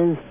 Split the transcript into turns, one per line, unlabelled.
Is